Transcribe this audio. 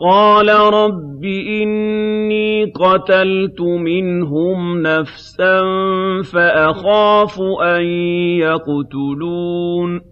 قَالَ رَبِّ إِنِّي قَتَلْتُ مِنْهُمْ نَفْسًا فَأَخَافُ أَن يَقْتُلُونِ.